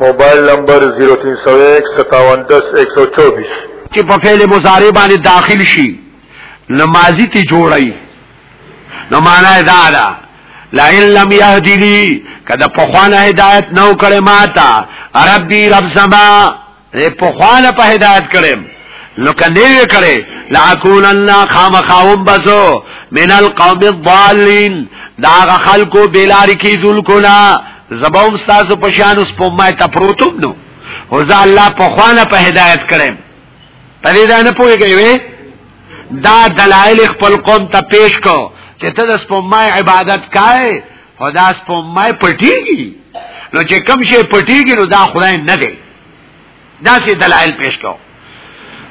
موبایل نمبر 03015710124 چې په فعل مضارع باندې داخل شي نو ماضی ته جوړي نو معنا دا ده لئن لم يهدني کدا په خوانه هدایت نو کړي ماتا ربي رب سما دې په خوانه په هدایت کړم نو کدی وکړي لاکونن خامخاوب بسو من القوم الضالين دا خلکو بلار کی ذل کنا زبوم تاسو په شان اوس په ما ته پروتوب نو او ځا الله په خوانه په هدایت کړم په دې دا نه پوهیږي دا دلایل خپل قوم ته پیش کو چې ته د سپمای عبادت کای او دا سپومای پټیږي نو چې کم شي پټیږي نو دا خدای نه دی دا سي دلایل پیش کو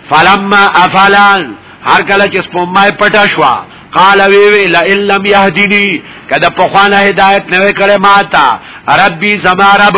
فلما افلان هر کله چې سپومای پټه شو قال وی وی لا ان لم يهدني کدا په خوانه هدایت نه کړې ماتا ربي زما رب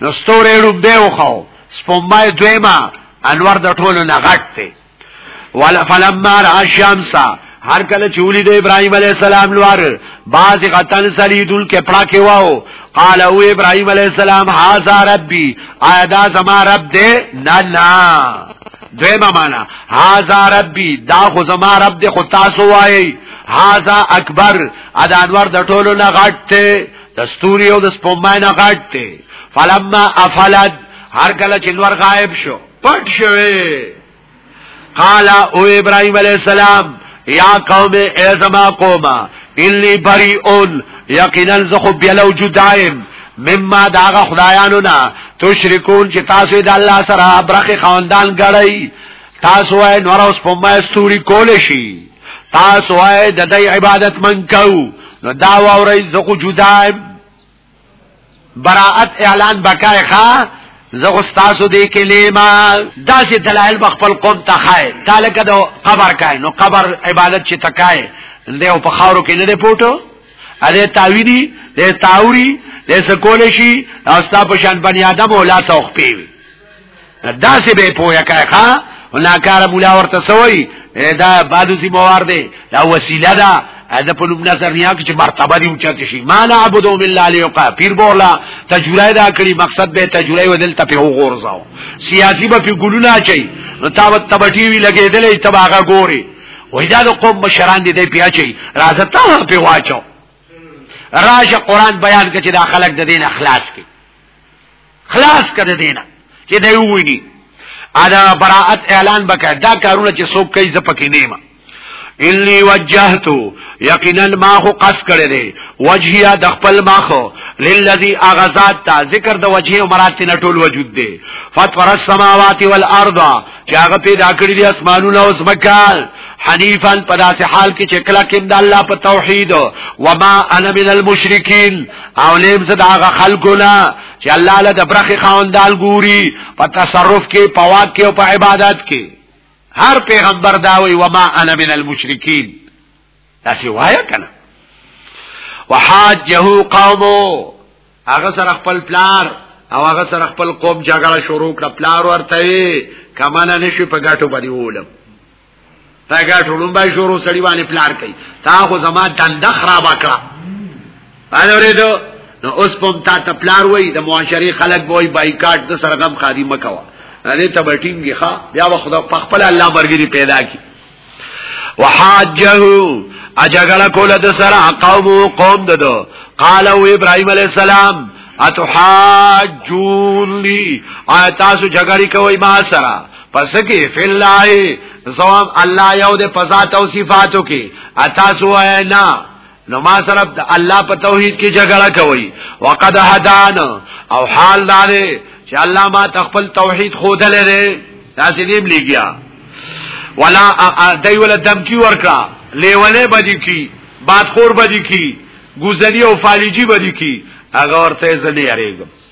نو ستورې روب دی وخو سپومای دویما انور د ټولو نه غټ دی ولا فلما را الشمس هر کله چې ولید ابراهيم عليه السلام لوار باز غتن سلیدل کې پړه کې واو قال او ابراهيم عليه السلام هاذا ربي ادا زما رب دې نه نه دویما معنا هاذا ربي دا خو زما رب دې خو تاسو وایي هاذا اکبر ادا انور د ټولو نه غټ د ستوري او د سپومای نه غټ دی فلما افلت هر کله چې نور غائب شو پټ شوی قال او ابراهيم عليه السلام یا قوم ای زما قوما انی بریئون یقینا زخو بیلو جدائم مما داغه خدایانو نه تشریکون چې تاسو د الله سره برخه خواندان غړی تاسو وای نور اوس په ما استوري کول شي تاسو وای د دې عبادت من کو نو دا ووري زکو جدا براءت اعلان بکای ښا زغه تاسو دې کې لیما دا چې دلایل بخپل قوم ته خای تالک د قبر کای نو قبر عبادت چې تکای له په خاورو کې نه پټو اده تاویری د تاوری د سکول شي او ستا په شان بنی آدم او لا توخ پیوي دا سی به پویا کای ښا ناکار مولا ورته سوی دا بادو سی موار دی دا وسیله ده دا په لوم نظر نیا کې چې مرتبه دی اوچت شي ما نعبدو بالله لیقا پیر بولا تجربه دا کړی مقصد به تجربه ودل ته په غورځاو سیاسی به په ګلونه چي نو تا وت تبټی وی لګیدلې تباغه ګوري وای دا د قوم مشران دي دی بیا چي راځه ته په واچو راشه قران بیان کړي دا خلک د دین اخلاص کړي خلاص کړه دینه چې دی وویني ادا براءت اعلان بکړه دا کارونه چې څوک کوي زپکې نیمه انی وجهتو یقینا ما خو قص کړی دی وجهیا د خپل ماخو للذي اغزاد تا ذکر د وجهه او مراد نه ټول وجود دی فطر السماوات والارض چې هغه پیدا کړی دی اسمانونه او زمکان حنیفا پداسه حال کې چې کله کې د الله په توحید و ما انا من المشرکین او نیم زدا غ خلقنا چې الله له د برخې خاوندال ګوري په تصرف کې په واک کې او په عبادت کې هر پیغمبر دا وی وما انا من المشرکین دا سی وایا کنه وحاجه قومو هغه سره خپل پلار او هغه سره خپل قوم جګړه شروع کړه پلار ورته کمانه نشي په ګټو باندې ولم دا ګټ ټولون به شروع سړی باندې پلار کوي تا خو زما دند خراب کړه باندې ورېدو نو اوس پم تا ته پلار وای د معاشري خلک وای بایکاټ د سرغم خادي مکوا نه ته بټینګ ښا بیا به خدا په خپل الله مرګري پیدا کی وحاجه اجګل کول د سره قوم قوم ددو قال او ابراهيم عليه السلام اتحاجون لي آیا تاسو جګړه کوي ما سره پس کې فی الله زوام الله یو د پزات او صفاتو کې اتا سو نه نو ما سره الله په توحید کې جګړه کوي وقد هدان او حال دار چې الله ما تخپل توحید خود لري تاسو دې بلیګیا ولا دای ولا دمکی ورکا لیونه بدی کی بادخور بدی کی گوزنی او فالجی بدی کی هغه ورته زنی اړېګم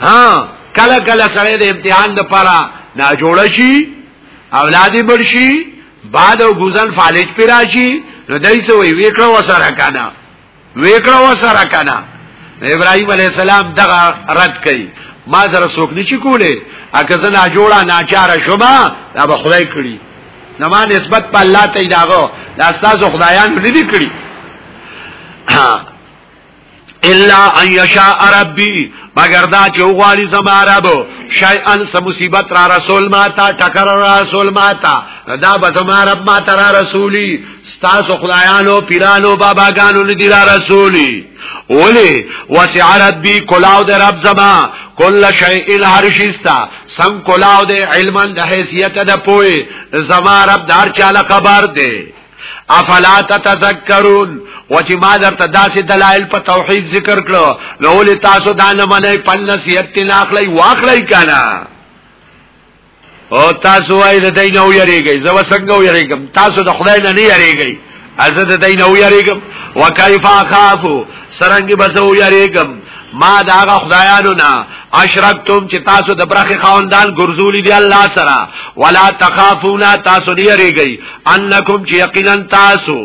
ها کله کله سره د امتحان د پاره نا جوړ شي اولاد بل شي بعد او ګوزن فالج پر راشي نو دای سو وی وکړه وسره کنه وکړه وسره کنه ابراهيم عليه السلام دغه رد کړي ما سره څوک نشي کوله اګه زنا جوړه ناچار شوما دا به خدای کړی نو ما نسبت په الله ته داغو دا تاسو خدایان نه دي کړی الا ان یشاء ربی مگر دا چې وغواړي زما رب شیئا سمصیبت را رسول ما تا ټکر را رسول ما تا دا به زما رب ما تا را رسولی ستاسو خدایانو پیرانو باباګانو ندی را رسولی ولی وسع ربی کلاو د رب زما کل شیء هر شیستا سم کلاو د علم د حیثیت د پوی زما رب دار چاله خبر دی افلا تتذکرون و چې ما درته داسې دلایل په توحید ذکر کړو نو ولې تاسو دا نه منئ په نصیحت نه اخلي واخلي کنه او تاسو وای د دین او یریږي زو څنګه او یریږم تاسو د خدای نه نه یریږي از د دین او یریږم وکيف اخاف سرنګ بس او یریږم ما دا هغه خدایانو نه اشرکتم چې تاسو د برخه خواندان ګرځولې دی الله سره ولا تخافون تاسو نه یریږئ انکم چې یقینا تاسو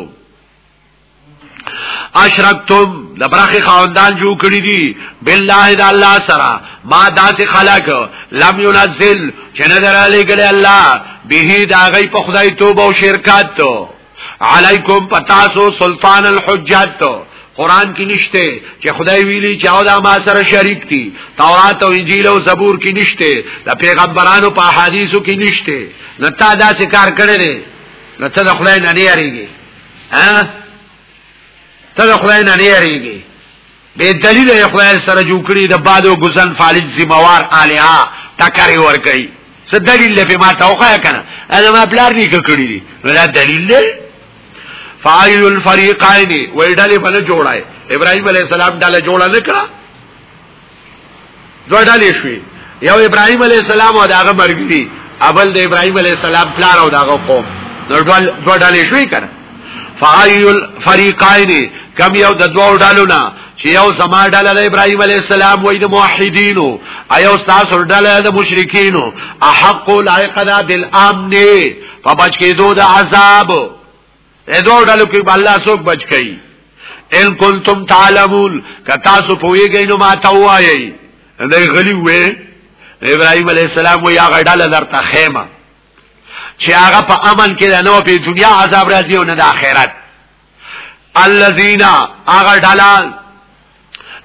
اشرکتم لبرخ خواندان جو کړی دي بالله د الله سره ما داسې خلق لم ينزل چې نه درالې ګل الله به دا غي په خدای توبه او شرکت علیکم پتاسو سلطان الحجت قران کې نشته چې خدای ویلي چې او دا ما سره شریک دي تورات او انجیل او زبور کې نشته د پیغمبرانو په احادیثو کې نشته نو تا دا څه کار کړی دی نو ته د خدای نه نه یریږي ها ته د خدای نه نه یریږي به دلیل یې خدای سره جوړ کړی د بادو غزن فالج ذمہوار الها تکری ور کوي څه دلیل لپاره ما ته وخایا کنه انا ما بلار نه کړی دی ولا دلیل دی فاعل الفریقین وای ډلې بل جوړای ابراهیم علی السلام ډله جوړه نکړه دوه ډلې شوې یو ابراهیم علی السلام او داغه مرګري اول د ابراهیم علی السلام پلار او داغه قوم نو دوه ډلې شوې کړه فایل فریقین کم یو د دوه ډلو نه چې یو زما ډله د ابراهیم علی السلام وای د موحدینو ایو تاسو ډله د مشرکینو احق لایق ده بالامن په بچ کې دوه عذاب اې دوه ډلو کې به الله څوک بچ کړي ان کنتم تعلمون که تاسو پوهیږئ نو ما ته وایي دای غلی وې ابراهيم عليه السلام وی هغه ډله درته خیمه چې هغه په امن کې ده نو په دنیا عذاب راځي او نه د آخرت الذين هغه ډله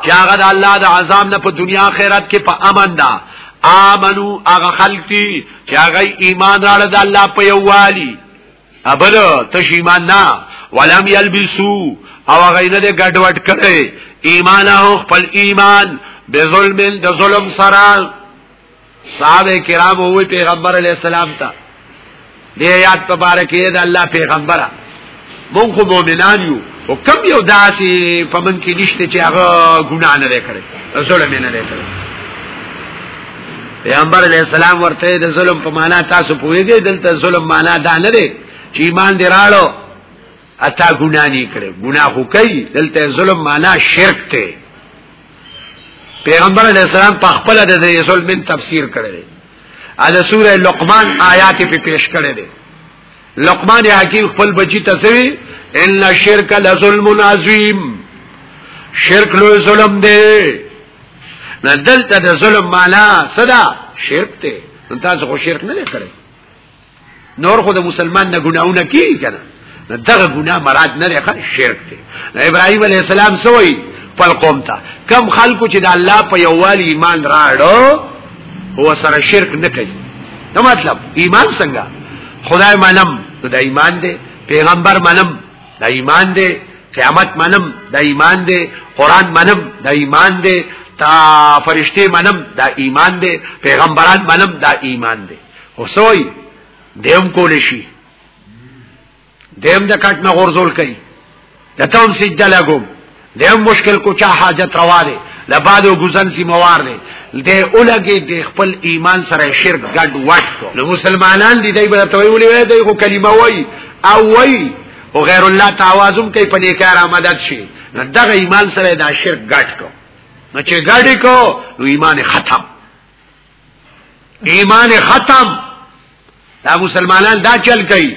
چې هغه د الله د عذاب نه په دنیا آخرت کې په امن ده امنو هغه خلک دي چې هغه ایمان راړه د الله په یووالي ابل تش ایمان نه ولم یلبسو او هغه نه دې ګډوډ کړي ایمان او خپل ایمان بظلم د ظلم سره صحابه کرام وی پیغمبر علی السلام ته دی یاد په بار کې د الله پیغمبره مونږ خو مؤمنان یو او کم یو داسې په من کې نشته چې هغه ګناه نه کړي ظلم نه کړي پیغمبر علی السلام ورته د ظلم په معنا تاسو پوهیږئ دلته ظلم معنا دا نه دی چې ایمان دی راړو اتا ګنا نه کړي ګنا خو کوي دلته ظلم معنا شرک ته پیغمبر علیہ السلام په خپل د ظلم تفسیر کړی دی ا د سوره لقمان آیات په پیش کړی دی لقمان حکیم خپل بچی ته سوي ان شرک لظلم عظیم شرک لو ظلم دی نه دلته د ظلم معنا صدا شرک ته تاسو خو شرک نه کړی نور خو د مسلمان نه ګناونه کیږي کنه دغه ګناه مراد نه لري شرک دی ابراهيم عليه السلام سوې خپل قوم ته کم خلکو چې د الله په یووالي ایمان راړو هو سره شرک نه کوي نو مطلب ایمان څنګه خدای منم نو دا ایمان دی پیغمبر منم دا ایمان دی قیامت منم دا ایمان دی قران منم دا ایمان دی تا فرشته منم دا ایمان دی پیغمبران منم دا ایمان دی وسوي دیم کول شي دیم د کټ نه غورځول کوي د تم سجده لګوم دیم مشکل کو چا حاجت روا دی لباد او گزن سی موار دی د اولګي د خپل ایمان سره شرک ګډ وډ کو نو مسلمانان دي دای به ته ویلې وای دای خو کلمه وای او وای او غیر الله تعاوازم کوي په دې کار مدد شي نو دغه ایمان سره دا شرک ګډ کو نو چې ګډ کو نو ایمان ختم ایمان ختم دا مسلمانان دا چل کوي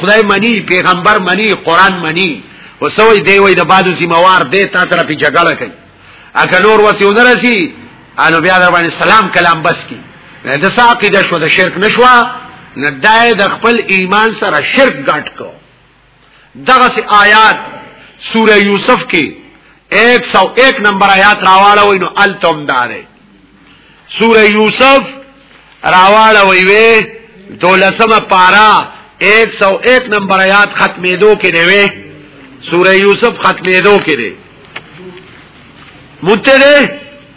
خدای منی پیغمبر منی قران منی وسوي دی وای د بادو سیموار دی تا تر په جګړه کوي اګه نور وسی ونرسي انو بیا در باندې سلام کلام بس کی د ساقی د شو د شرک نشوا نه دای د خپل ایمان سره شرک ګټ کو دغه سي آیات سوره یوسف کې 101 نمبر آیات راواله وینو التم داره سوره یوسف راواله وی وی دولسمه پارا 101 نمبر آیات ختمېدو کې دی وی سوره یوسف ختمېدو کې دی مونته دی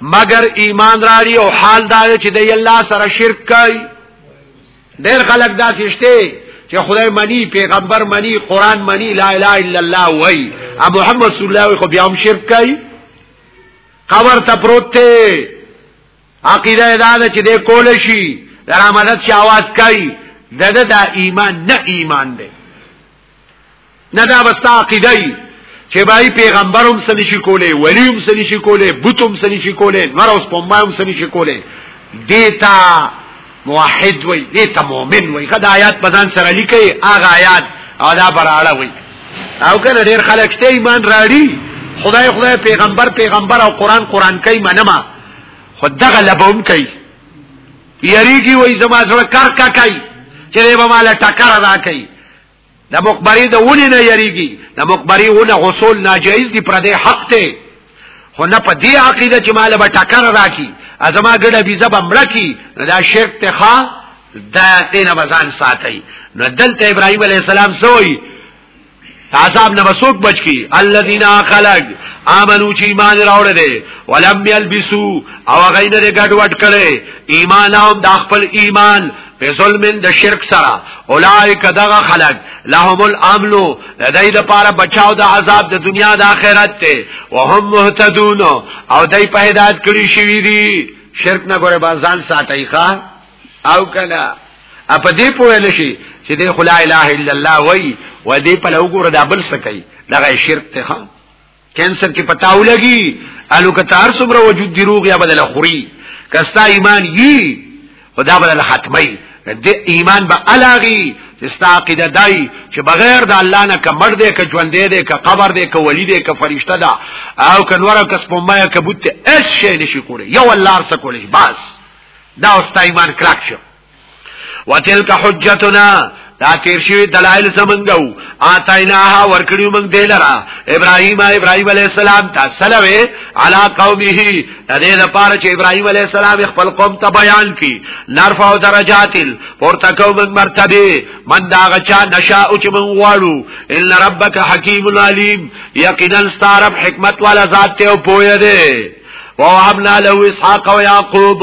مگر ایمان راړي او حال دا چې د الله سره شرک کوي ډېر خلک دا سشته چې خدای منی پیغمبر منی قران منی لا اله الا الله وای ا محمد صلی الله علیه خو بیا هم شرک کوي قبر ته پروت ته عقیده دا چې د کول شي درامدت شي आवाज کوي دغه دا ایمان نه ایمان دی نه دا بستا عقیده ای چې بای پیغمبر هم سنی شي کوله ولی هم سنی شي کوله بت هم سنی شي کوله نور اوس پمبا هم سنی شي کوله دیتا موحد وای دیتا مؤمن وای خدای آیات بدن سره لیکي هغه آیات او دا براړه وای او کنه ډیر خلک ته ایمان راړي خدای خدای پیغمبر پیغمبر او قران قران کوي منما خدغه لبوم کوي یریږي وای زما سره کار کا کوي چې به مال ټکر ادا کوي د مقبري د ونی نه یریږي د مقبري ونه غسل ناجایز دی پر دې حق ته خو نه په دې عقیده چې مال به ټکر راکی ازما ګډه بيزه بمړکی دا شرک ته ښا دا تینا بزان ساتي نو دلته ابراهيم عليه السلام سوئی عذاب نه وسوک بچ کی الذين خلق امنو چې ایمان راوړل دي ولم يلبسو او غینه ګډوډ کړي ایمان هم د خپل ایمان په ظلم د شرک سره اولایک دغه خلق لهم الامن لدی د پاره بچاو د عذاب د دنیا د آخرت ته وهم مهتدون او دای په هدایت کړی شوی دی شرک نه ګوره بازان ساتي ښا او کلا اپ دې په لشي چې دې خلا اله الا الله وای و دې په لوګور د بل سکی دغه شرک ته کینسر کې پتاو لګي الو که تار صبر وجود دی روغ یا بدل خوري کستا ایمان یي خدا بدل ختمي د ایمان به الاغي استا عقیده دای چې بغیر د الله نه کمر دی ک ژوند دی ک قبر دی ک ولی دی ک فرشته ده او ک نور ک سپمه ک بوت اس شي نشي کولی یو الله سره کولی بس دا اوستا ایمان کلاک شو وتلک حجتنا دا تیر شوی دلائل زمنګو آتایناها ورکړیو موږ دلرا ابراهیم ابراهیم علی السلام ته سلوي علی قومه د دې لپاره چې ابراهیم علی السلام خپل قوم ته بیان کړي نرفع درجات پورته کو موږ مرتبه من دا غچا نشا او چې موږ غواړو ان ربک حکیم علیم یقینا ستارب حکمت والا ذات ته او پوهه ده ووهبنا له اسحاق ويعقوب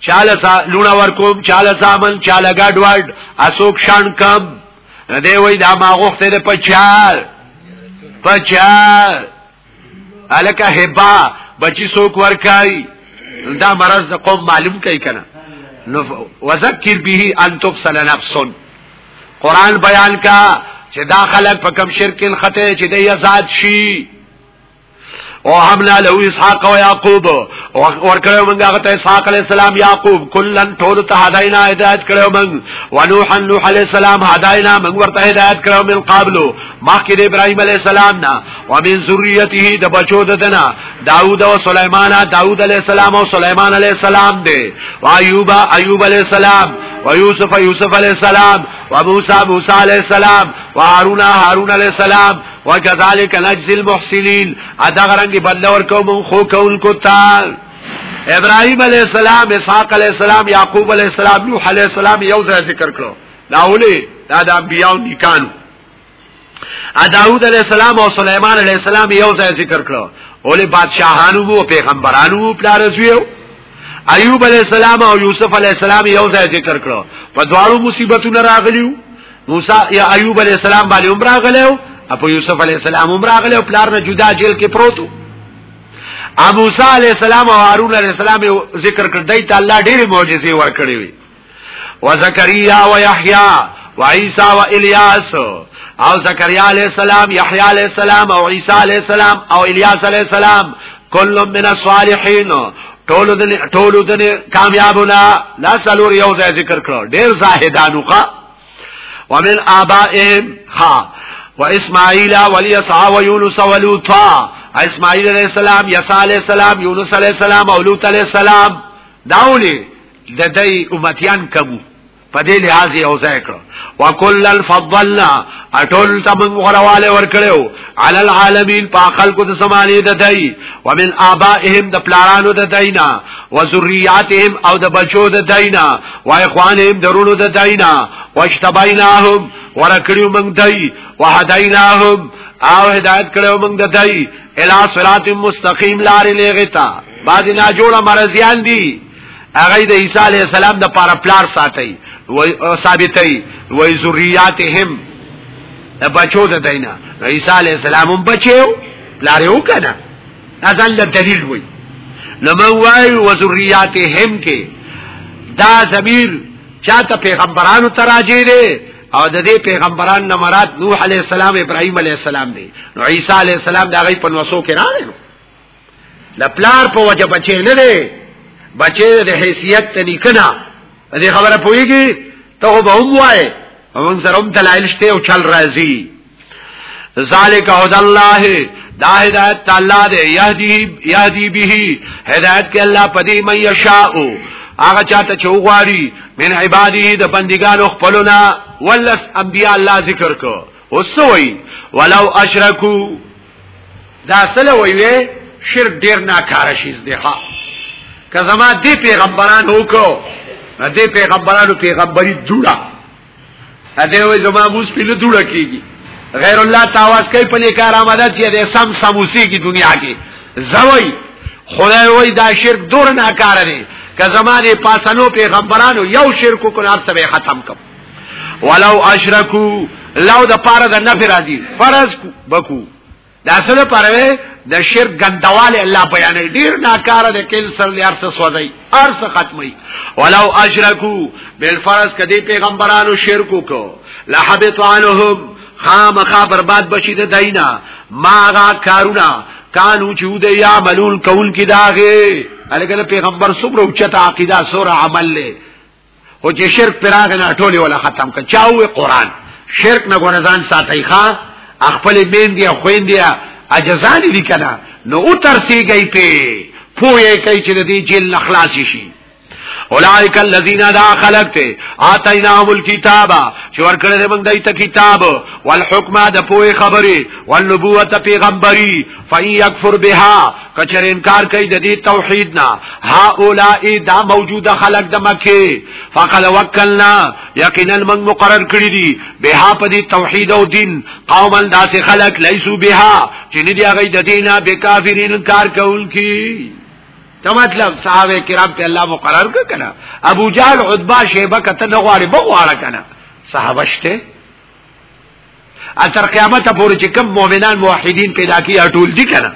چاله سا لونه ورکوم چاله سامل چاله ګډ وډ اسوک شان کم دی وای دا ما غوخته ده پچال پچال الکه هبا بچی سوک ورکای دا مرض د قوم معلوم کای کنه نو وذکر به ان تفصل نفس قران بیان کا چې دا خلک په کم شرک خطه چې د یزاد شي او حمنا له اسحاق او يعقوب ورکړو موږ هغه ته اسحاق عليه السلام يعقوب کلن ټول ته هداينا هدايت کړو موږ ونوح نوح عليه السلام هداينا موږ ورته هدايت کړو من قبل مخکې د ابراهيم عليه السلام نه ومن ذريته د بچو ددنا داوود او سليمان داوود عليه السلام او سليمان عليه السلام دي وايوب ايوب عليه السلام ويوسف يوسف عليه السلام وموسى موسى عليه السلام وهارون هارون عليه السلام وکذالک نجزی المحسنین ادا غرنګ بدل ورکو مون خو کول کو تا ابراهیم علی السلام اسحاق علی السلام یعقوب علی السلام نوح علی السلام یو ځای ذکر کړو دا ولې دا د انبیاء نکانو داود علی السلام او سليمان علی السلام یو ځای ذکر کړو ولې بادشاہانو وو پیغمبرانو وو پلارزویو ایوب علی السلام او یوسف علی السلام یو ځای ذکر کړو په دواړو مصیبتونو راغلیو موسی یا ایوب علی السلام باندې عمره غلو اپو یوسف علی السلام عمره غلو پلار نه جدا جیل کې پروتو ا موسی علی السلام او هارون علی السلام ذکر کړ دای ته الله ډېر معجزې ورکړې وي و زکریا و یحیی و عیسی و الیاس او زکریا علی السلام یحیی علی السلام او عیسی علی السلام او الیاس علی السلام کل من الصالحین ټول د ټول د کامیابونه لا سلور یو ځای ذکر کړو ډېر زاهدانو کا ومن آبائهم خا و اسماعیل و الیسع و یونس و لوطا اسماعیل علیہ السلام یسع علیہ السلام یونس علیہ السلام او لوط علیہ السلام داولی د دې امتیان کبو په دې لحاظ یې اوځای کړ وکل الفضلنا اټول تم غرواله ورکړو علی العالمین په خلقو د سمانی د دای ومن آبائهم د پلارانو د داینا وذریاتهم او د بچو د داینا واخوانهم درونو د داینا واجتبایناهم ورکړیو موږ دای وهدایناهم او هدایت کړو موږ د دای الی صراط مستقیم لار لغتا بعد نه جوړه مرزیان دی هغه د عیسی علی السلام د پاره پلار ساتي و ثابتي و ذریاتهم بچو د دینه عیسی علی السلام بچو پلار یو کنه اذن له دلیل وای نو من وای و ذریاتهم کې دا ضمیر چاته پیغمبرانو تراجه دی او د دې پیغمبران نه مراد نوح علی السلام ابراهیم علی السلام دی نو عیسی علی السلام دا غي په نوسو کې راغی نو لپلار په وجه بچی نه دی بچی د حیثیت ته نکنه دې خبره پويږي ته به هم وای هم سره هم دلایل شته او چل راځي ذالک هدى الله دا هدایت الله دې يهدي يهدي به هدایت کې الله پدې مې يشاء هغه چاته چوغاری من عباده د بندګانو خپلنا ولس انبیاء الله ذکر کو وسوي ولو اشرکو دا سره ویوي شرک ډیر ناکار شي زدها که زما دی پیغمبران وکړو دی پیغمبرانو پیغمبري جوړه هغه وې زما موس په لټوړه کیږي غیر الله تاواز کوي په نکار آمده چې د سم سموسی کی دنیا کې زوی خدای وې دا شرک دور نه کار دی که زمانه پاسنو پیغمبرانو یو شرک کو نه سره ختم کړ ولو اشرکو لو د پاره د نفر راځي فرض بکو دا سره پروي د شرک غندواله الله بیان ډیر ناکاره د کل سر لري ارس سوځي ارس ختمي ولو اشرکو بل فرض کدي پیغمبرانو شرک وکړو لحبط عنهم خامخا برباد بشي د دینه ماغا کارونه کانو چې د یا ملول کول کې داغه الګل پیغمبر صبر او چته عقیده سور عمل له او چې شرک پراغ نه ټولې ولا ختم کړ چا وې قران شرک نه ګونه ځان ساتي ښا خپل بین دی خوین دی اجزان دي کنه نو او ترسیږي په پوهه کوي چې دې جیل خلاص شي اولائک الذین دا خلق ته آتیناهم الكتاب چې ورکړل موږ دایته کتاب والحکمه د پوهه خبره والنبوت پیغمبري فَإِن يَكْفُرْ بِهَا کچر انکار کوي د دې توحید نه ها اولائے دا موجوده خلق د مکه فقد وکلنا یقینا من مقرر کړی دي بها په دې توحید او دین قوما داسې خلق لیسو بها چې نه دی هغه د دینه به کافرین انکار کوونکی دا مطلب صحابه کرام ته الله مقرر کړ کنه ابو جهل عتبہ شیبه کته نه غواړي بغواړه کنه صحابه شته اتر قیامت پورې چې کوم مؤمنان موحدین پیدا کی ټول دي کنه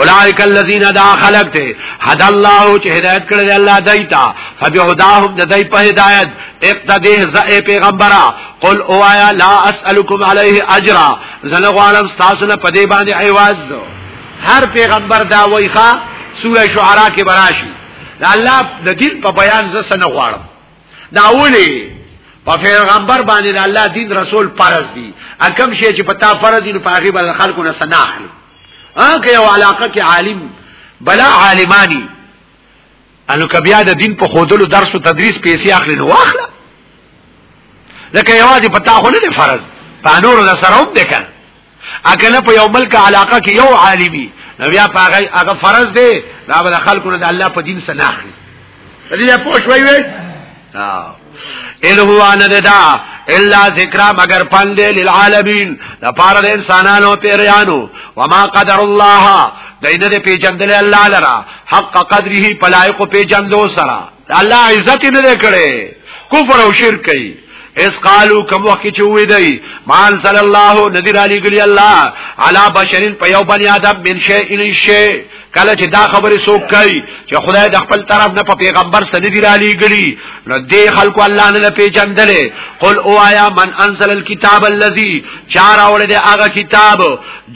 اولائک الذین دا خلق ته حد الله چې هدایت کړل الله دایتا فبهداهم دای په هدایت اقتدیه ز پیغمبره قل اوایا لا اسالکم علیه اجرا زنه غوالم تاسو نه پدې باندې ایواز هر پیغمبر دا وایخه سوره شعراء کې براشي الله د دین په بیان زسنه غواړم دا ولي په پیغمبر باندې الله دین رسول فرض دي اکم شي چې پتا فرض دي په هغه باندې خلکو نه سنا اخلي ا که یو علاقه کې عالم بلا عالمانی انو کبیا د دین په خودلو درس او تدریس پیسې اخلي نو واخله لکه یوازې پتا خو نه فرض په نور له سره هم ده اکنه په یو ملک علاقه کې یو عالمي نو بیا هغه هغه فرض دی دا بل خلکو نه د الله په دین سره نه اخلي دې په شوي وي ان هو ان ددا الا ذکر مگر پند للعالمین د پاره د انسانانو پیرانو وما قدر الله دینه په جندل الله لرا حق قدره پلایق په جندو سره الله عزت نه لري کفر او شرک کوي اس قالو کم وقت چه ہوئی دی مان صلی اللہ ندر علی گلی اللہ علا بشرین پا یو بنی آدم من شے الی شے کله چې دا خبره سوک کوي چې خدای د خپل طرف نه په پیغمبر سره دی را لېګړي نو دې خلکو الله نه پیژندلې قل او آیا من انزل الكتاب الذي چار اورې د هغه کتاب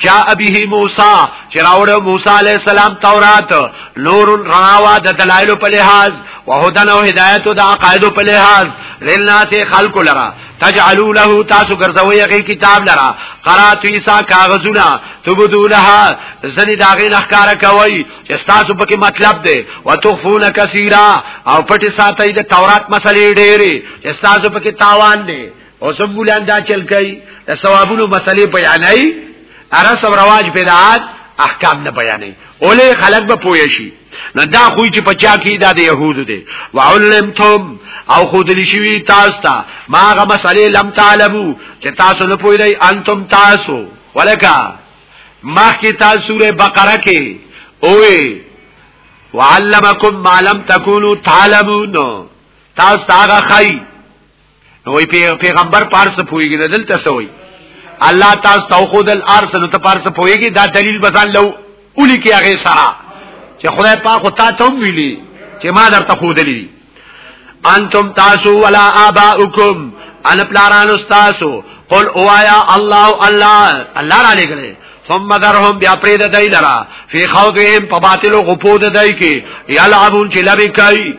جاء به موسی چې راوړ موسی عليه السلام تورات نور رناوا د دلایل په لحاظ وهدن او هدایت د عقاید په لحاظ لناس خلق لرا تجعلوا له تاسو ګرځوي هغه کتاب لرا قرات عیسی کاغذونه تبدو لها زنی داغه نخکار کوي چې تاسو پکې مطلب دی وتخفون کثیرا او پټي ساتي د تورات مسلې ډېری چې تاسو پکې تاوان دی او سب بولان دا چل کوي د ثوابونو مسلې بیانای اره سب رواج بدعات احکام نه بیانای اولې خلک به پوه شي نه دا خو چې پچا کی دا د يهودو دي وعلمتم او خود لشي تاسو ته ما غ مسلې لم تعلمو چې تاسو نه پوي دی انتم تاسو ولکا مخکې تاسو سوره بقره کې اوه وعلمکم ما لم تکونوا تعلمون تاسو هغه خی نو وی پیغمبر پارس پویږي نه دلته سوی الله تاسو تو خود الارض نو ته پارس پویږي دا دلیل بزان لو اولی کې هغه سره چې خدای پاک خو تا ته ویلي چې ما درته خو دلی انتم تاسو ولا اباؤکم ان پلاران استاسو قل اوایا الله الله الله را لګره ثم ذرهم بیا پرید دای لرا فی خوضهم په باطل غپود دای کی یلعبون چې لبی کوي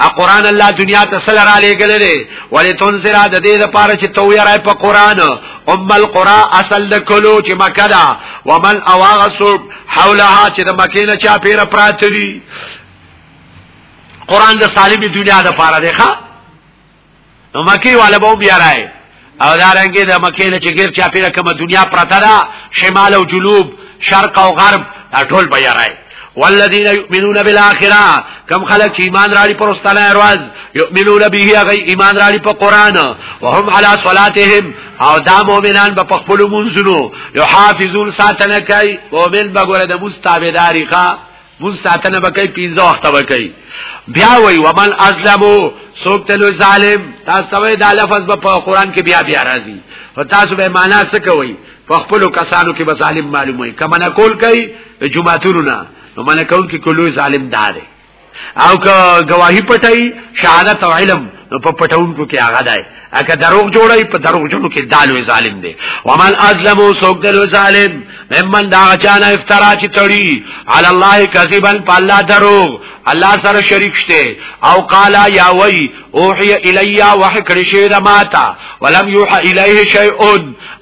ا قران الله دنیا ته سره را لګل لري ولې تنذر د دې لپاره چې تو یې راي په قران ام القرى اصل د کلو چې مکه دا ومن اواغسو حولها چې د مکه نه چا پیره پراته دي قران د سالمي دنیا لپاره دی ښا نو مکی والا به بیا راي او دا رنګه د مکی نه چې غیر چاپیره کومه دنیا پرته ده شمال او جنوب شرق او غرب ټول بیا راي والذین یؤمنون بالآخرہ کم خلق چې ایمان راړي پر استانه ورځ یؤمنون به هغه ایمان راړي په قران وهم علی صلاتهم او دا مؤمنان په خپل منځونو یحافظون ساتنه کوي مؤمن بګوره د مستابداری ښا مون ساتنه بکای پینځه وخت بکای بیا وای ومن ازلمو سوک تلو ظالم تاسو ته دا لفظ په قران کې بیا بیا راځي او تاسو به معنا څه کوي په خپل کسانو کې به ظالم معلوموي کما نه کول کوي جمعهتونو نه نو منه کول کې کولو ظالم دار او که گواہی پټای شهادت او علم نو په پټونکو کې هغه دی اګه دروغ جوړي په دروغ جوړو کې دالو ظالم دی ومن ازلمو سوق دلو ظالم ممن دا چانه افترا چې تړي علی الله کذبا پالا دروغ الله سره شریک شته او قالا یا وی اوحی الیا وحی کړي شی دا ماتا ولم یوحى الیه شیء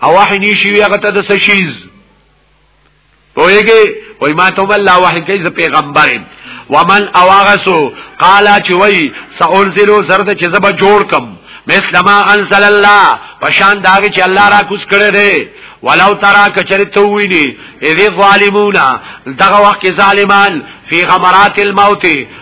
او وحی نشي هغه ته د سشیز پوهیږي وای ما ته الله وحی کوي ز پیغمبرم ومن اواغسو قالا چې وای سأنزلو زرد چې زبا جوړ کم مثل ما انزل الله پشان داږي چې الله را کوس کړي دي ولو ترا کچری تو ویني اذ ظالمون دغه وخت ظالمان فی غمرات الموت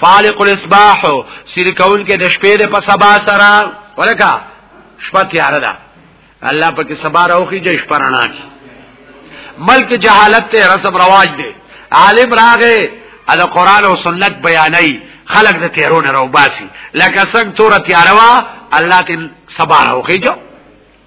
فالق الاسباح سیر کون کې د شپې د په سبا سره ولکه شپه تیار ده الله پکې سبا راوخی جې شپه رڼا کی ملک جهالت ته رسم رواج دی عالم راغې دا قران او سنت بیانای خلق د تیرونه راو باسي لکه څنګه تور تیاروا الله ته سبا راوخی جو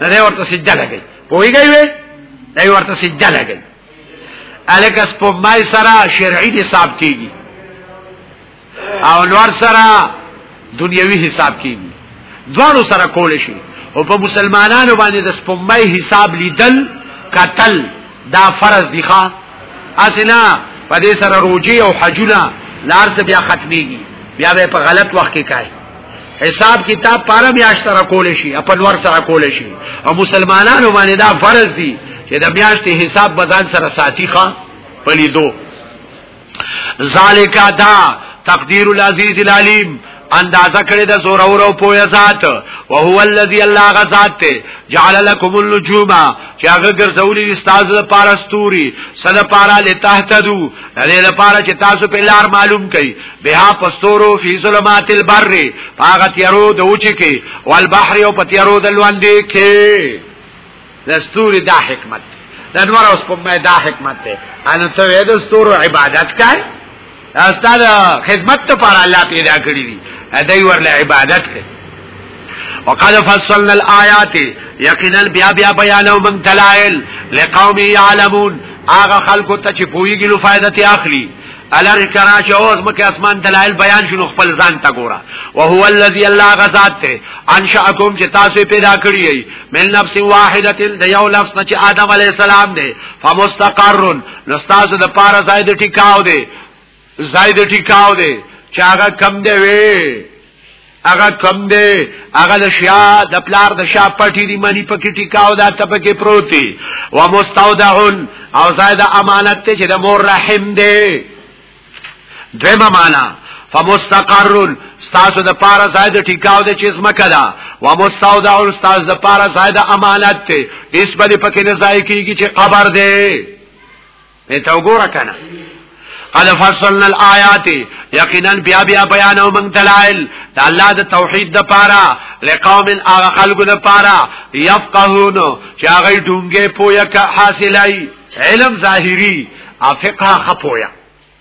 نه دی ورته سجده لګي پويږي وي دی ورته سجده لګي الک اس په مای سره شرعي حساب کیږي او نور سره دنیوي حساب کیږي دوانو سره کول شي او په مسلمانانو باندې د سپمای حساب لیدل قتل دا فرض دی ښا اسنا په دې سره روجي او حجونه لار څه بیا ختميږي بیا به په غلط وخت کې کوي حساب کتاب پاره میاشت سره کول شي خپل ور سره کول شي او مسلمانانو باندې دا فرض دي چې د میاشتې حساب بدن سره ساتي ښا پلیدو ذالک دا تقدیر العزیز العلیم اندازه کړی د زور او پوی ذات او هو الذی الله غزاد ته جعل لكم النجوم چې هغه ګرځولې استاد د پارستوري سره پارا لته تدو لري لپاره چې تاسو په لار معلوم کړئ بها پستورو فی ظلمات البر پاغه تیارو د اوچ کې والبحر او پتیارو د لوندې کې دستوري دا حکمت د انور اوس په مې دا حکمت ده ان ته د ستورو عبادت کوي استاد خدمت ته پر الله پیدا کړی دی دای ورله عبادت کوي وقد فصلنا الآيات یقینا بیا بیا بیانو من دلائل لقوم یعلمون آغا خلقو تا چی پویگی لو فائدتی اخلی الر کرا چې اوس مکه اسمان دلایل بیان شنو خپل ځان ته ګوره او هو الذی الله غزاد ته انشاکم چې تاسو پیدا کړی ای من نفس واحده د یو لفظ نه چې آدم علی السلام دی فمستقر نو تاسو د پاره زائد ټیکاو دی زائد ټیکاو دی چې هغه کم دی وی هغه کم دی هغه د شیا د پلار د شا پټی دی منی پکې ټیکاو دا تپکې پروتي و مستودعون او زائد امانت ته چې د مور رحم دی دویمه معنا فمستقرن ستاسو د پارا زائد ټیکاو د چیز مکدا و مستودعون ستاسو د پارا زائد امانت ته اس باندې پکې نه ځای کیږي چې قبر دی نه تا وګوره کنه قد فصلنا الآیات یقینا بیا بیا بیان او من دلائل د الله د توحید د پاره لقوم اغه خلق د پاره یفقهون چې هغه ډونګه پویا حاصلای علم ظاهری افقه خپویا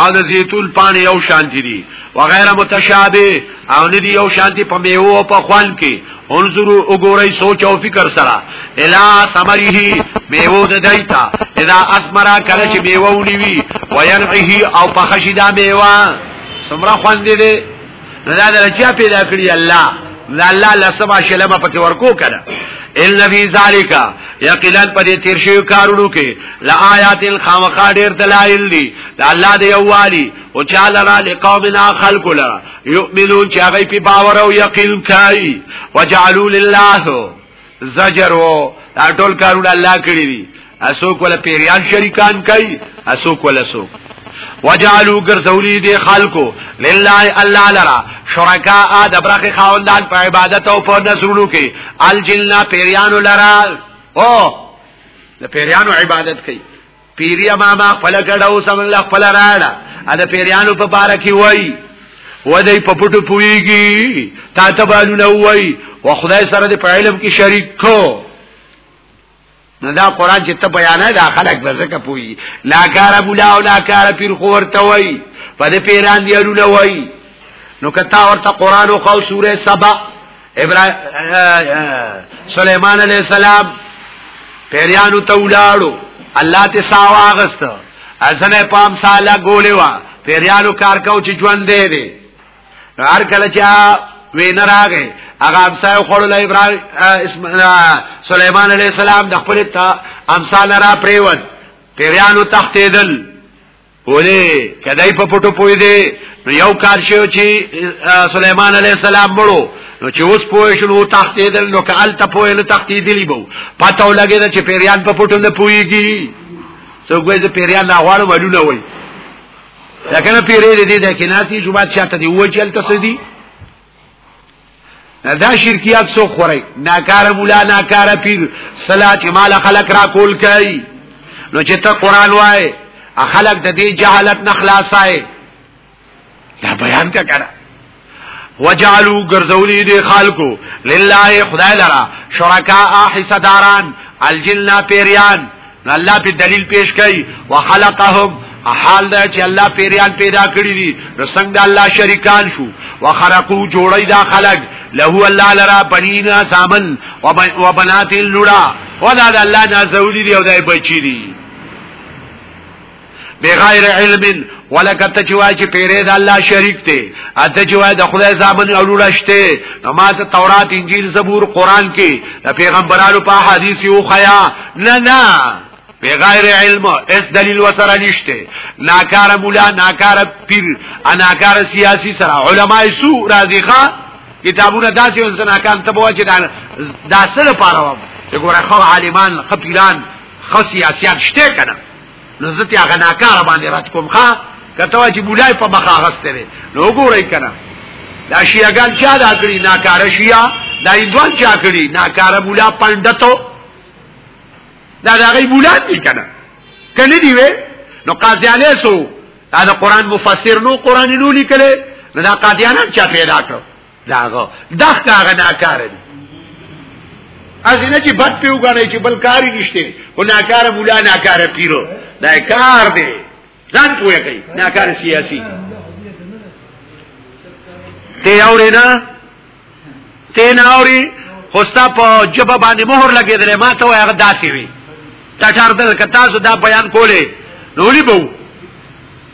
او د زیتون پانی یو شانتی دی وغیر متشابه او ندی یو شانتی په میو او په خوان کې انظرو وګورئ سوچ او فکر سره الا ثمره میو د دایتا اذا اسمرا کله چې میو ونیوي وینعه او په خشیدا میوا سمرا خوان دی نو دا د چا پیدا کړی الله دا الله لسما شلمه پکې ورکو کړه ان فی ذالک یقینا پر تیر شی کارونو کې لا آیات خامخا ډیر دلایل دي دا الله دی یوالي او چاله را لقومنا خلق لا یؤمنون چې هغه په باور او یقین کوي وجعلوا لله زجر وو دا ټول کارونه الله کړی دي اسو کوله پیریان شریکان کوي اسو کوله سو وجعلوا غرزولی دی خلقو لله الله لرا شرکاء د برخه خاوندان په عبادت او په نذرونو کې الجنه پیریانو لرا او د پیریانو عبادت کوي پیریا ماما خپل ګډو سم الله خپل راړه ا د پیریانو په بار کې وای و دې په پټو پويږي تا ته بالو نه وای و خدای سره د علم کې شریک کو نو دا قران چې ته بیان دا خلک به زکه پوي لا کار ابو لا او لا کار پیر خو ورته وای په دې پیران دی ورو نه وای نو کتا ورته قران او خو سوره سبا سلیمان علیہ السلام پیریانو ته ولاړو الله ته ساواغست اسنه پام سالا ګولې وا پیریانو کار کو چې ژوند دی دی هر کله چې وین راغې هغه امسایو خړل ابراهیم سلیمان علیہ السلام د خپل تا امسال را پریوت پیریانو تختیدل ولی کدی په پټو پوی دی نو یو کار شو چې سليمان عليه السلام مړو نو چې اوس پوه شو نو تختیدل نو کال ته پوه نو تختیدلی بو پته ولګی چې پیریان په پټو نه پویږي څو ګوي چې پیریان نه غواړو ولونه وای لکه نه پیری دې دې کې ناتی چې بادشاہ ته دی و چې تل تسدی دا شرکیات سو خورای ناکار مولا ناکار پیر صلات مال خلق را کول کای نو چې ته قران وای خلق د دې جهالت نه خلاصای دا بیان کا کړه وجعلوا غرزولی دی خلقو لله خدای لرا شرکا حصداران الجن پیریان نو الله په دلیل پیش کوي وخلقهم حال دا چې الله پیریان پیدا کړی دي نو څنګه الله شریکان شو وخرقو جوړی دا خلق له الله لرا بنینا سامن وبنات اللورا ودا دا الله نازولی دی او دای بچی دی بغیر علم ولکته چې وای چې پیرې د الله شریک دی اته چې وای د خدای ځامن اولوړشته نو ما ته تورات انجیل زبور قران کې د پیغمبرانو په حدیث یو خیا نه نه بغیر علم اس دلیل وسره نشته ناکار مولا ناکار پیر اناکار سیاسی سره علماء سو راضی ښا کتابونه داسې انسان کان ته بوج دا داسره پاره وګوره خو عالمان خپلان خو سیاسيان شته کنه نو زه ته هغه ناکار باندې رات کوم ښا کته چې بولای په مخه غستره نو ګورای کنه دا شیعاګان چا دا کړی ناکار شیعا دا ایدوان چا کړی ناکار بولا پندتو دا دا غي بولان دي کنه کله دی وې نو قاضیانه سو دا قرآن مفسر نو قرآن نو لیکله نو دا قاضیانه چا پیدا کړو داغه دغه هغه ناکار دي ازینه چې بد پیو غړې چې بل کاری نشته او ناکار مولا ناکار پیرو دا کار دی ځان پوهه کوي ناکار سیاسي ته اورې نه ته نه اورې خوستا په جبه باندې مهر لګېدل ما ته هغه داسي وي تا چار دل کتا سو دا بیان کولې نو لې بو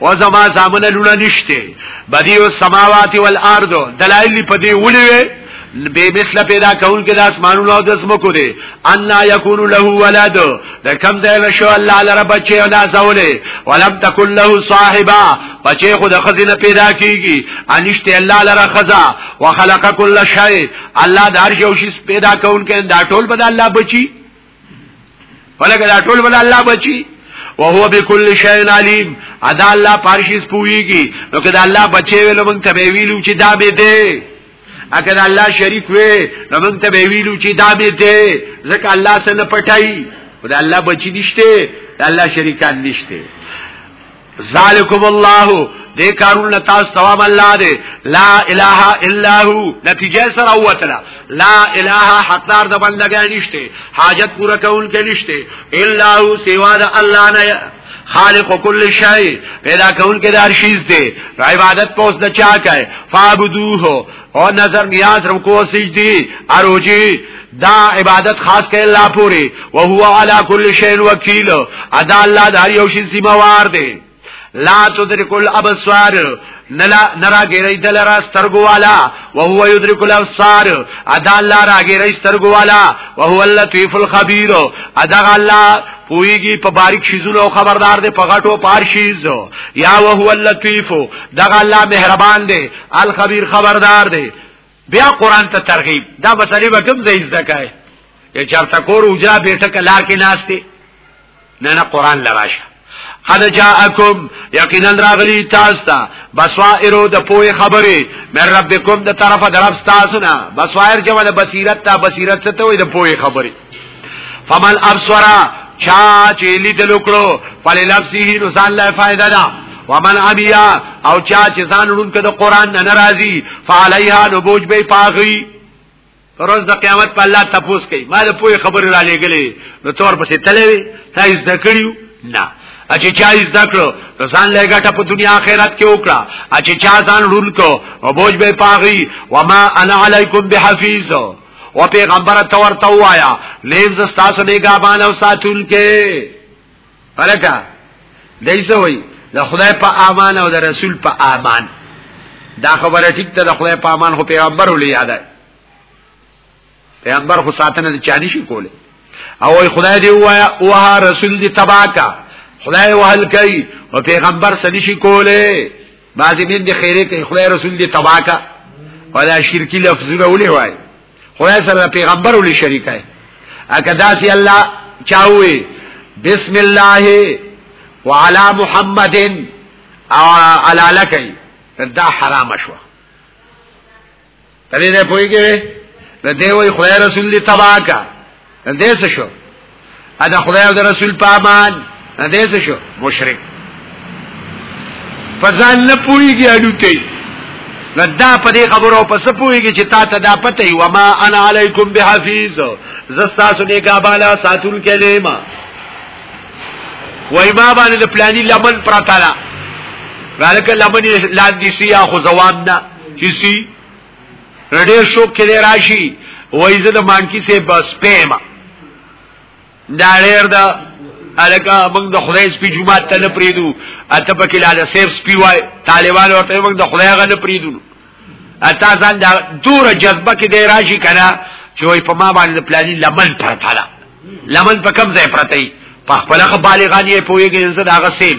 و زما زامن لونه نشته بدیع السماوات والارض دلائل په دې ولوي به مثله پیدا کول کې د اسمانونو او د زمکو دي ان یکون له ولد د کم ځای نشو الله لره بچي او نازولې ولم تکل له صاحبہ بچي خو د خزینه پیدا کیږي انشته الله لره خزا وخلق کل شی الله د هر یو شی پیدا کول کې دا ټول بد الله بچي ولکه دا ټول بل الله بچي وهو بكل شيء عليم ادا الله پارشي سپويږي نو کدا الله بچي ویل مونږ ته ویلو چې دا به دې اګه الله شریک وې نو مونږ ته ویلو چې دا به دې ځکه الله سره پټای خدای الله بچی نشته الله شریکان نشته ذالکم الله دې کارونه تاسو ثواب الله دې لا اله الا هو نتیجه سره وتله لا اله حقدار د بندګۍ نشته حاجت پوره کول کې نشته الا هو سوا د الله نه خالق کل شی پیدا کول کې دار شیز دې عبادت پوس د چا کوي فعبدوه او نظر نیاز رکو سجدی اروجی دا عبادت خاص کړي الله پوری او هو علا کل شین وکیل ادا الله د هر یو شی ذمہ وار دی لا تدرک الابصار نلا نرا ګری دل را سترګو والا او هو یدرک الابصار ادا الله را ګری سترګو والا او هو اللطیف الخبیر ادا الله پویږي په باریک شیزونو او خبردار دی په غټو پارشیز یا او هو اللطیف دغه الله مهربان دی الخبير خبردار دی بیا قران ته ترغیب دا بسری به کوم ځای زده کای یا چرته کور او جا بیٹه کلار کې ناشته نه نه قران لراشه قد جاءکم یقینا راغلی تاسو ته بصائر د پوهه خبره مې ربکم د طرفه درف تاسو نه بصائر جمع د بصیرت ته بصیرت څه ته وي د پوهه خبره فمن ابصرا چا چې لیدل وکړو فل نفسه نو ځان له فائدہ ده ومن عمیا او چا چې ځان لون کده قران نه ناراضي فعليها نبوج به پاغي روز د قیامت په الله تپوس کوي ما د پوهه خبره را لګلې نو تور پسې تلوي تاسو ذکرېو نه اچې چا یې ذکرو نو ځان لګټه په دنیا آخرت کې وکړه اچې چا ځان لون کو او بوج به پاغي وما انا علیکم بحفیظ او پیغمبر ته ورته وایا نیم ز تاسو نه غابان او ساتون کې ولکه دایسه وای د خدای په امان او د رسول په امان دا خبره ټیک ته د خدای په امان خو پیغمبر ولې یاد ده پیغمبر خو ساتنه چانی شي کوله او وای خدای دی وایا او رسول دی تباکا خدای وهل کوي او پیغمبر سنشي کوله بعضی دین دی خیره کوي خدای رسول دی تباکا ولا شرکی لفظونه ولې وای خدای سره پیغمبر ولې شریکای اګه داسې الله چاوي بسم الله وعلى محمد او علاله کوي دا حرام شو تلې نه پويږي نو دی وای خدای رسول دی تباکا دې څه شو ا د خدای او د رسول په امان دې څه شو مشرک فزان نه پويږي اډوتي لدا په دې خبرو پس پويږي چې تا ته دا پته ای و ما انا علیکم بحفیظ زستا سونه کا بالا ساتون کلمه وای ما باندې د پلاني لمن پراته لا ولکه لمن لاندې سیا خو زوام نه چې سي ډېر شوق کې راشي وای زه د مانکی سه بس پېما دا ډېر دا الکه موږ د خدای سپی جمعه ته نه پریدو اته په کې لاله سیف سپی وای طالبان ورته موږ د خدای غل پریدو اته ځان دا دور جذبه کې دی راشي کنه چې وای په ما باندې پلاني لمن پرته لمن په کم ځای پرته په خپل خبالغان یې پويږي زه دا غسیم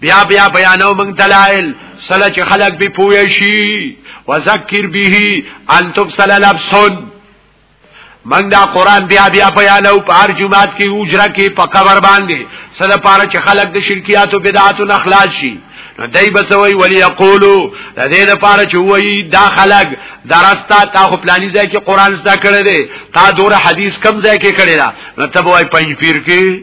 بیا بیا بیانو من دلائل سله چې خلق به پوه شي وذکر به ان تبصل لبسن من دا قران بیا بیا بیانو په هر جمعات کې اوجره کې په قبر باندې سره پاره چې خلق د شرکیات او بدعات نه خلاص شي نو دای بسوي ولی یقولو د دې لپاره چې وایي دا خلق درستا تا خو پلاني ځای کې قران زده کړی دی تا دور حدیث کم ځای کې کړی دا نو ته وای پنځ پیر کې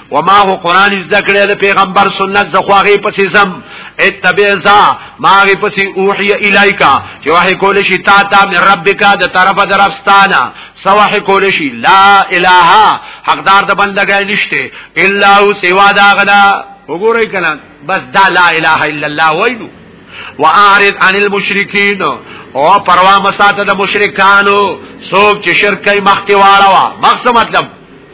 وما هو قران ذکر له پیغمبر سنت زخواغه پسې زم اتبع ذا ماغه پسې اوحي الایکا چې وحي کول شي تا ته من ربک د طرفه درفستانه سوحي کول شي لا اله حقدار د بندګای نشته الا هو سوا دا غلا وګورئ کله بس دا لا اله الا الله وایو واعرض عن المشرکین او پروا مساته د مشرکانو سوچ شرک کوي مخکې واړه وا مخ مطلب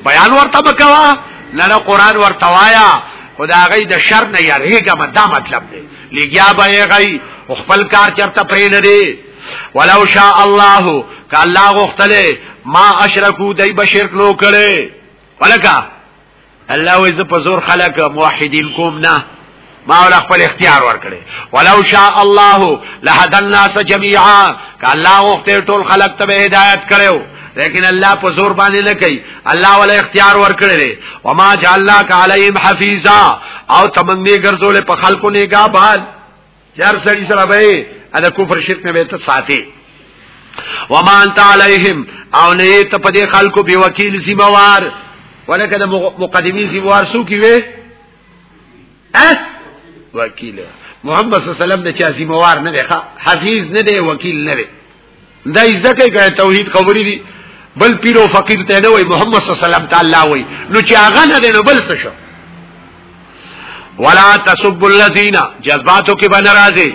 بیان ورته وکوا لره قران ورته وایا خدا غي د شر نه یریګه مدا مطلب دی لګیا به غي خپل کار چرته پرې نه دی ولو شاء الله ک الله غختله ما اشرکو دای بشرک نو کړي ولکه الله وې ز په زور خلق موحدین کوم نه ما ول خپل اختیار ورکړي ولو شاء الله لهدى الناس جميعا کله وخت ټول خلق ته هدایت کړو لیکن الله په زور باندې نه کوي الله ولا اختیار ورکړي او ما جعلناك عليهم حفيظا او تمنګي ګرځول په خلکو نگاه بال چار سړي سره به ادا کفر شرک نه وته ساتي وما انت عليهم او نه ته په دې خلکو به وکیل ذمہ وار ولکه د مقدمي ذمہ وار سو کی وي ها وکیل محمد صلی الله علیه وسلم د چا ذمہوار نه دی حفیظ نه دی وکیل نه دی دا ځکه کړه توحید خبرې دي بل پیر او فقیر ته نه وای محمد صلی الله علیه وسلم تعالی وای نو چې هغه نه دی نو بل څه شو ولا تسب الذين جذباتو کې بنرازي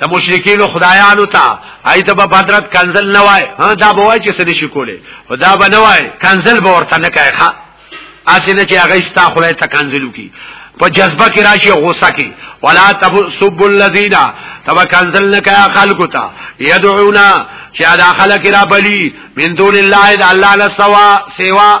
د مشرکین خدایانو ته ایت به بدرت کنزل نه وای ها دا به وای چې سړي شي کوله خدا به نه وای کنزل به ورته نه کوي ښا اسنه چې هغه استا خدای ته کنزلو کی په جذبه کې راشي غوسه کې ولا تسب الذين تبا کنزل نه کوي خلکو ته يدعونا چې دا خلک را بلی من دون الله الا الله سوا سوا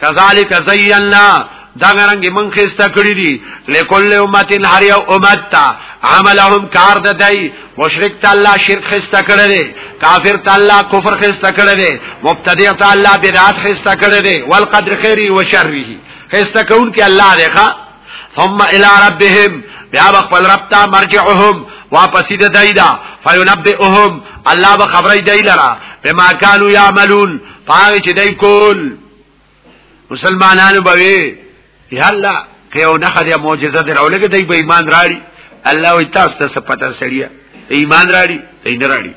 کذالک زینا دا غرنګ من خسته کړی دي لکل امتن هر یو امت تا عملهم کار د دای مشرک ته الله شرک خسته کړی دي کافر ته الله کفر خسته کړی دي مبتدع ته الله بدعت خسته کړی دي والقدر خیره و شره خسته کون کې الله دیخه ثم الى ربهم بیا خپل رب ته مرجعهم واپس دې دایدا فینبئهم الله به خبرې دی لرا بما كانوا يعملون پاره چې دای کول مسلمانانو به یا الله که یو نه خدای معجزه درولګه دای به ایمان راړي الله وي تاسو ته پته سړیا ایمان راړي دین راړي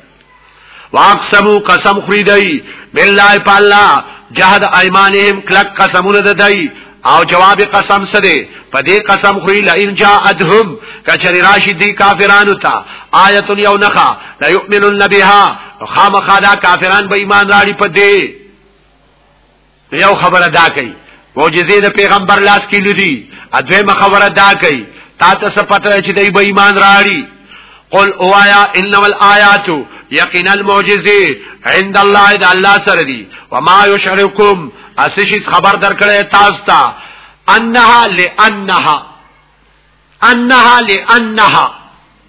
واقسمو قسم خریدای بالله پالا جهاد ایمانهم کلک قسمونه ددای او جواب قسم سره په دې قسم خوري لئن جاءتهم کچری راشي دي کافرانو ته آیت یو نخا لا یؤمنون بها خامخا دا کافران به ایمان راړي په دې یو خبره دا کوي معجزې د پیغمبر لاس کې لري اځه خبره دا کوي تا ته څه پته چې دای به ایمان راړي قل اوایا انما الآیات یقینا المعجزه عند الله اذا الله سره دی وما یشرکم اسشی خبر درکړی تاسو ته انها لانها انها لانها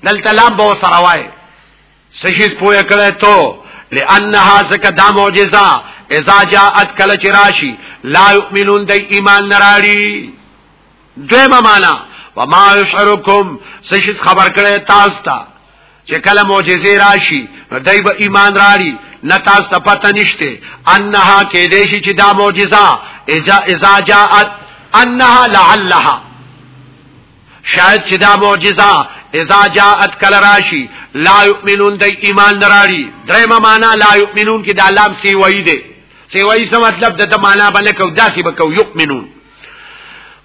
دلته لام به سره وای سشی پوهه کړی ته لانها زکه دا معجزه اذا جاءت کل چراشی لا یؤمنون دی ایمان نراړي دویمه معنا وما یشعرکم سشت خبر کړی تاسو ته چې کله معجزه راشي دای به ایمان راړي نه تاسو ته پته نشته انها کې دې شي چې دا معجزه اذا اذا جاءت انها لعلها شاید چې دا معجزه اذا جاءت کل راشی لا یؤمنون د ایمان دراړي درېما معنا لا یؤمنون کې د لام سی وای دی سی وای څه مطلب د معنا باندې کو داسې بکو یؤمنون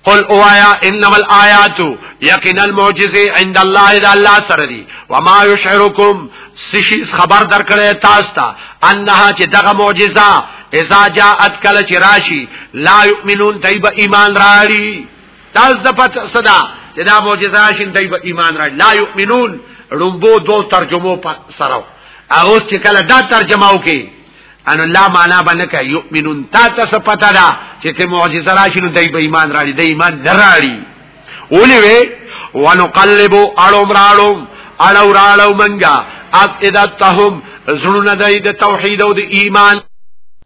قل اوایا انما الآیات یقینا المعجزه عند الله اذا الله سره دی وما یشعرکم سشی خبر درکړی تاسو ته انها چې دغه معجزه اذا جاءت کله چې راشي لا یؤمنون تیب ایمان راړي تاسو د پت صدا چې دا معجزه راشي تیب ایمان راړي لا یؤمنون رمبو دو ترجمو سره او چې کله دا ترجمه وکي ان الله معنا باندې کوي یؤمنون تا تاسو پتا دا چې ته معجزه راشي نو دای په ایمان راړي د ایمان دراړي ولې وې ونقلب اړو مراړو اړو راړو منګه افئدتهم زړونه د توحید او د ایمان